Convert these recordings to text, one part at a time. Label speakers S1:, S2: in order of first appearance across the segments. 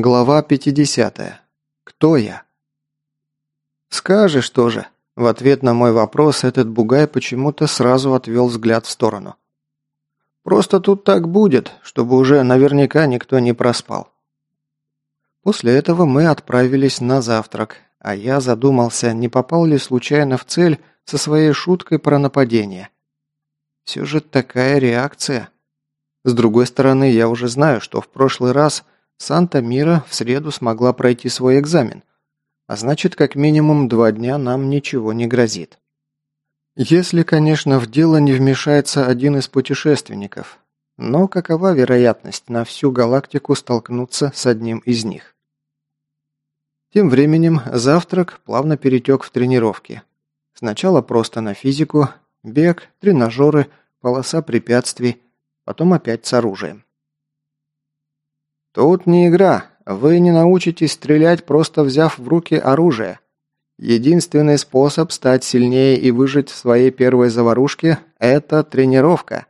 S1: Глава 50. Кто я? Скажешь тоже. В ответ на мой вопрос этот бугай почему-то сразу отвел взгляд в сторону. Просто тут так будет, чтобы уже наверняка никто не проспал. После этого мы отправились на завтрак, а я задумался, не попал ли случайно в цель со своей шуткой про нападение. Все же такая реакция. С другой стороны, я уже знаю, что в прошлый раз – Санта-Мира в среду смогла пройти свой экзамен, а значит, как минимум два дня нам ничего не грозит. Если, конечно, в дело не вмешается один из путешественников, но какова вероятность на всю галактику столкнуться с одним из них? Тем временем завтрак плавно перетек в тренировки. Сначала просто на физику, бег, тренажеры, полоса препятствий, потом опять с оружием. Тут не игра. Вы не научитесь стрелять, просто взяв в руки оружие. Единственный способ стать сильнее и выжить в своей первой заварушке – это тренировка.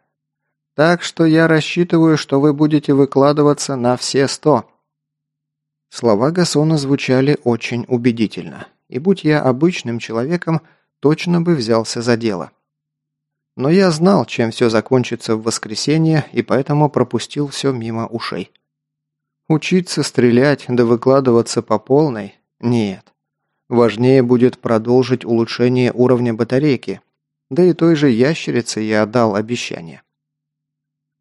S1: Так что я рассчитываю, что вы будете выкладываться на все сто». Слова Гасона звучали очень убедительно, и будь я обычным человеком, точно бы взялся за дело. Но я знал, чем все закончится в воскресенье, и поэтому пропустил все мимо ушей. Учиться стрелять да выкладываться по полной? Нет. Важнее будет продолжить улучшение уровня батарейки. Да и той же ящерице я отдал обещание.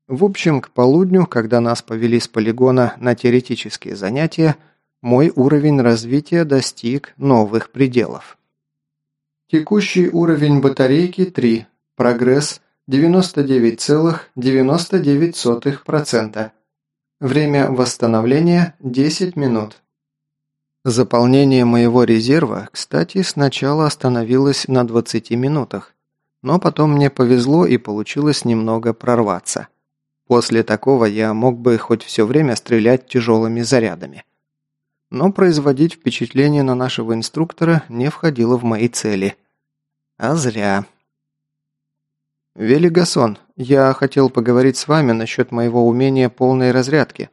S1: В общем, к полудню, когда нас повели с полигона на теоретические занятия, мой уровень развития достиг новых пределов. Текущий уровень батарейки 3. Прогресс 99,99%. Время восстановления – 10 минут. Заполнение моего резерва, кстати, сначала остановилось на 20 минутах, но потом мне повезло и получилось немного прорваться. После такого я мог бы хоть все время стрелять тяжелыми зарядами. Но производить впечатление на нашего инструктора не входило в мои цели. А зря. «Велигасон, я хотел поговорить с вами насчет моего умения полной разрядки».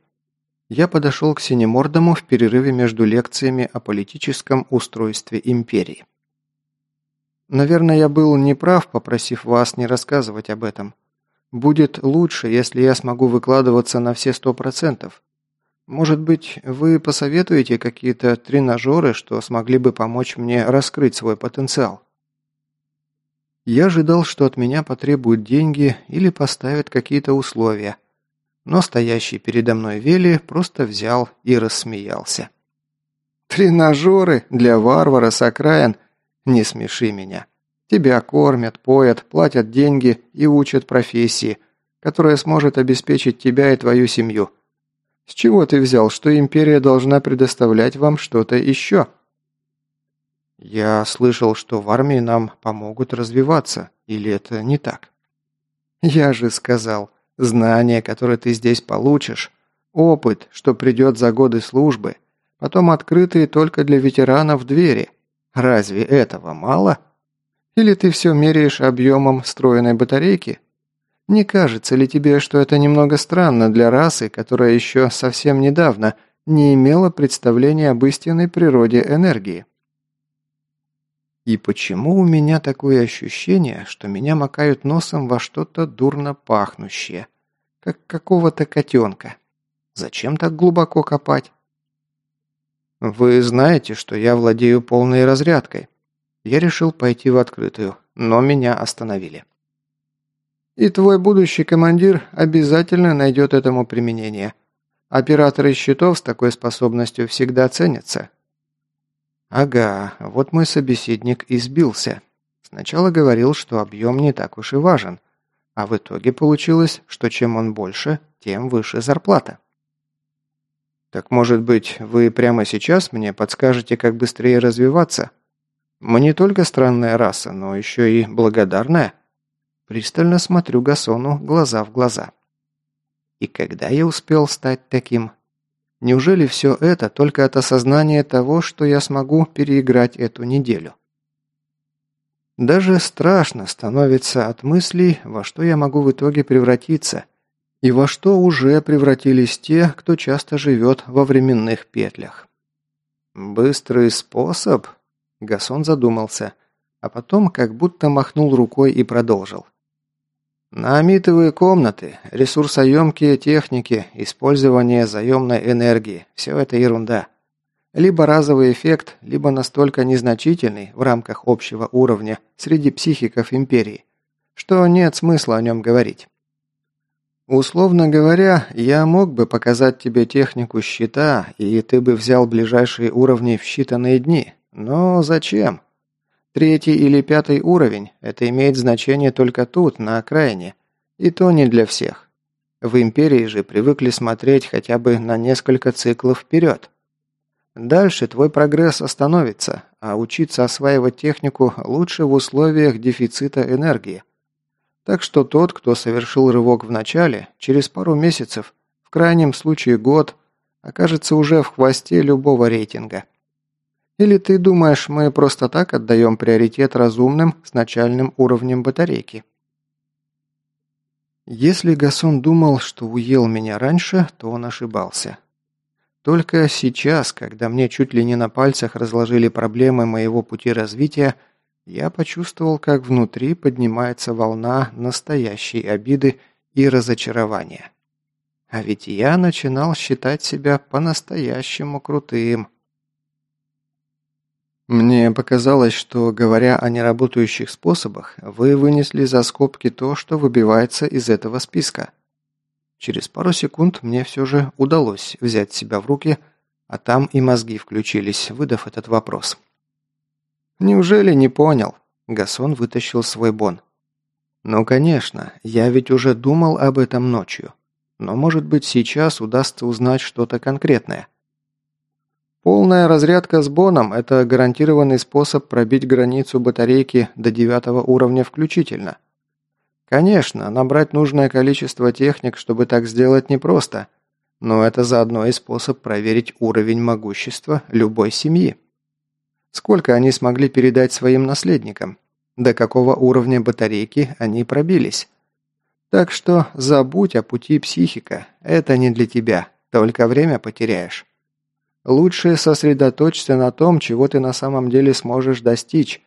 S1: Я подошел к Синемордому в перерыве между лекциями о политическом устройстве империи. «Наверное, я был неправ, попросив вас не рассказывать об этом. Будет лучше, если я смогу выкладываться на все сто процентов. Может быть, вы посоветуете какие-то тренажеры, что смогли бы помочь мне раскрыть свой потенциал?» Я ожидал, что от меня потребуют деньги или поставят какие-то условия. Но стоящий передо мной Вели просто взял и рассмеялся. «Тренажеры для варвара с окраин? Не смеши меня. Тебя кормят, поят, платят деньги и учат профессии, которая сможет обеспечить тебя и твою семью. С чего ты взял, что империя должна предоставлять вам что-то еще?» «Я слышал, что в армии нам помогут развиваться. Или это не так?» «Я же сказал, знания, которые ты здесь получишь, опыт, что придет за годы службы, потом открытые только для ветеранов двери. Разве этого мало? Или ты все меряешь объемом встроенной батарейки? Не кажется ли тебе, что это немного странно для расы, которая еще совсем недавно не имела представления об истинной природе энергии?» И почему у меня такое ощущение, что меня макают носом во что-то дурно пахнущее, как какого-то котенка? Зачем так глубоко копать? Вы знаете, что я владею полной разрядкой. Я решил пойти в открытую, но меня остановили. И твой будущий командир обязательно найдет этому применение. Операторы счетов с такой способностью всегда ценятся, Ага, вот мой собеседник избился. Сначала говорил, что объем не так уж и важен, а в итоге получилось, что чем он больше, тем выше зарплата. Так может быть, вы прямо сейчас мне подскажете, как быстрее развиваться? Мы не только странная раса, но еще и благодарная. Пристально смотрю Гасону глаза в глаза. И когда я успел стать таким? Неужели все это только от осознания того, что я смогу переиграть эту неделю? Даже страшно становится от мыслей, во что я могу в итоге превратиться, И во что уже превратились те, кто часто живет во временных петлях. «Быстрый способ?» Гасон задумался, а потом как будто махнул рукой и продолжил. Наамитовые комнаты, ресурсоемкие техники, использование заемной энергии – все это ерунда. Либо разовый эффект, либо настолько незначительный в рамках общего уровня среди психиков Империи, что нет смысла о нем говорить. Условно говоря, я мог бы показать тебе технику щита, и ты бы взял ближайшие уровни в считанные дни. Но зачем? Третий или пятый уровень – это имеет значение только тут, на окраине. И то не для всех. В Империи же привыкли смотреть хотя бы на несколько циклов вперед. Дальше твой прогресс остановится, а учиться осваивать технику лучше в условиях дефицита энергии. Так что тот, кто совершил рывок в начале, через пару месяцев, в крайнем случае год, окажется уже в хвосте любого рейтинга – или ты думаешь, мы просто так отдаем приоритет разумным с начальным уровнем батарейки? Если Гасон думал, что уел меня раньше, то он ошибался. Только сейчас, когда мне чуть ли не на пальцах разложили проблемы моего пути развития, я почувствовал, как внутри поднимается волна настоящей обиды и разочарования. А ведь я начинал считать себя по-настоящему крутым. Мне показалось, что, говоря о неработающих способах, вы вынесли за скобки то, что выбивается из этого списка. Через пару секунд мне все же удалось взять себя в руки, а там и мозги включились, выдав этот вопрос. «Неужели не понял?» Гасон вытащил свой бон. «Ну, конечно, я ведь уже думал об этом ночью. Но, может быть, сейчас удастся узнать что-то конкретное. Полная разрядка с боном – это гарантированный способ пробить границу батарейки до девятого уровня включительно. Конечно, набрать нужное количество техник, чтобы так сделать непросто, но это заодно и способ проверить уровень могущества любой семьи. Сколько они смогли передать своим наследникам? До какого уровня батарейки они пробились? Так что забудь о пути психика, это не для тебя, только время потеряешь. Лучше сосредоточься на том, чего ты на самом деле сможешь достичь.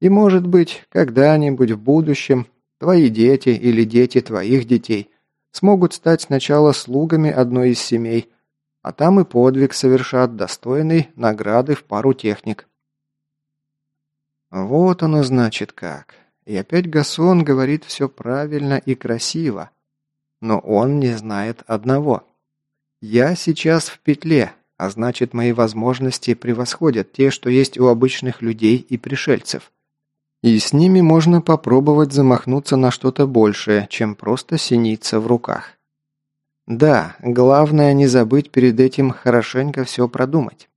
S1: И, может быть, когда-нибудь в будущем твои дети или дети твоих детей смогут стать сначала слугами одной из семей, а там и подвиг совершат достойный награды в пару техник. Вот оно значит как. И опять Гасон говорит все правильно и красиво. Но он не знает одного. Я сейчас в петле, а значит, мои возможности превосходят те, что есть у обычных людей и пришельцев. И с ними можно попробовать замахнуться на что-то большее, чем просто синица в руках. Да, главное не забыть перед этим хорошенько все продумать.